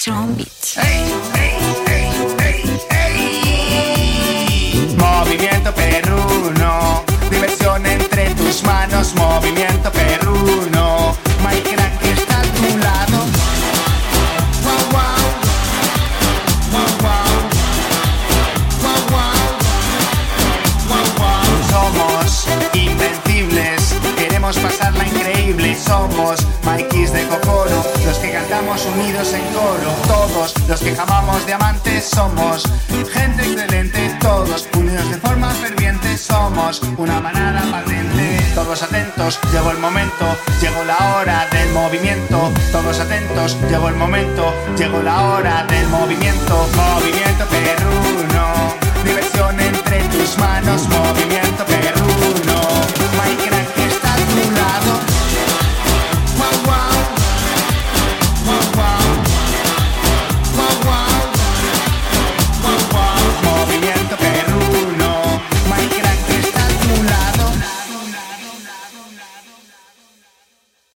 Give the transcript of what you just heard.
Strong Beats. Movimiento perruno, diversión entre tus manos, movimiento perruno. Mike Crack está a tu lado. Guau, guau. Somos invencibles, queremos pasarla increíble. Somos Mikeys de Cocoro, cantamos unidos en coro. Todos los que jamamos diamantes somos gente excelente. Todos unidos de forma ferviente somos una manada valiente. Todos atentos, llegó el momento, llegó la hora del movimiento. Todos atentos, llegó el momento, llegó la hora del movimiento